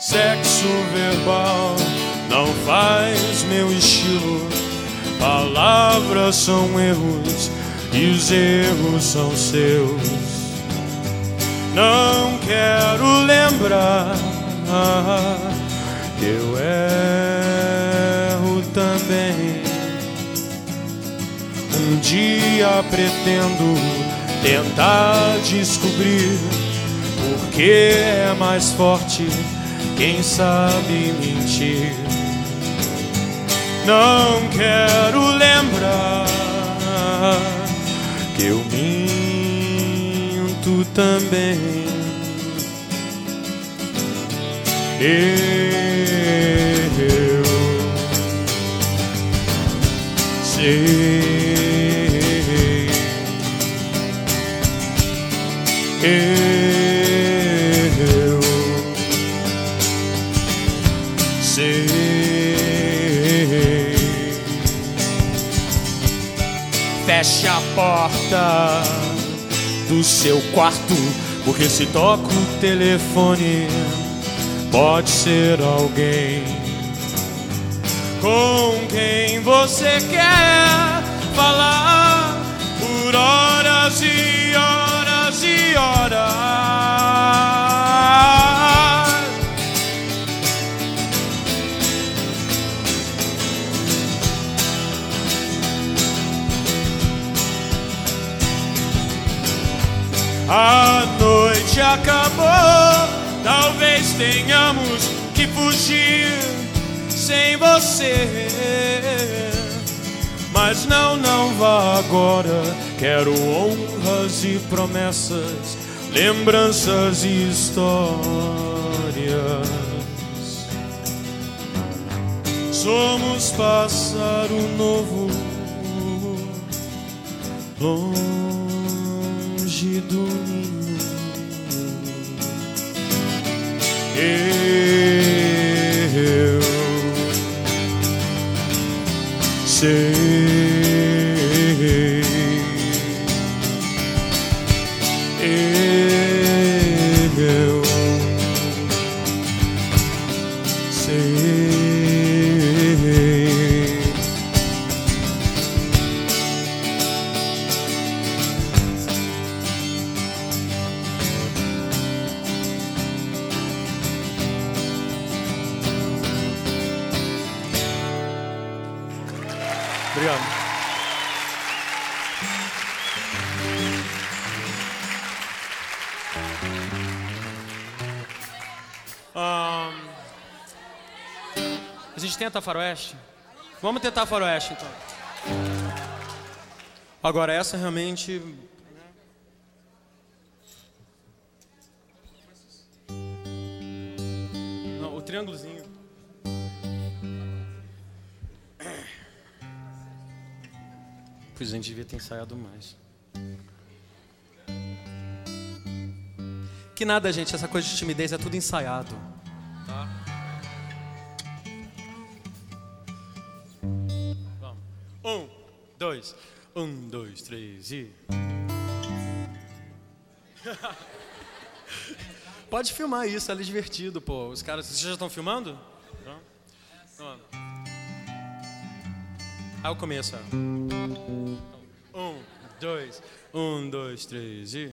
Sexo verbal não faz meu estilo. Palavras são erros e os erros são seus. Não quero lembrar que eu erro também. Um dia pretendo tentar descobrir por que é mais forte quem sabe mentir. Não quero lembrar que eu minto também. Eu sei. Eu Feche a porta do seu quarto, porque se toca o telefone, pode ser alguém com quem você quer A noite acabou, talvez tenhamos que fugir sem você. Mas não, não vá agora. Quero honras e promessas, lembranças e histórias. Somos pássaro novo, longe do ninho. Eu sei. Obrigado. Ahn, a gente tenta faroeste? Vamos tentar faroeste então. Agora essa realmente. Não, o triângulozinho. Pois a gente devia ter ensaiado mais. Que nada, gente, essa coisa de timidez é tudo ensaiado. Tá? Vamos. Um, dois. Um, dois, três e. Pode filmar isso, é divertido, pô. Os caras. Vocês já estão filmando? Então, Vamos. Aí o começo. Um, dois, um, dois, três e.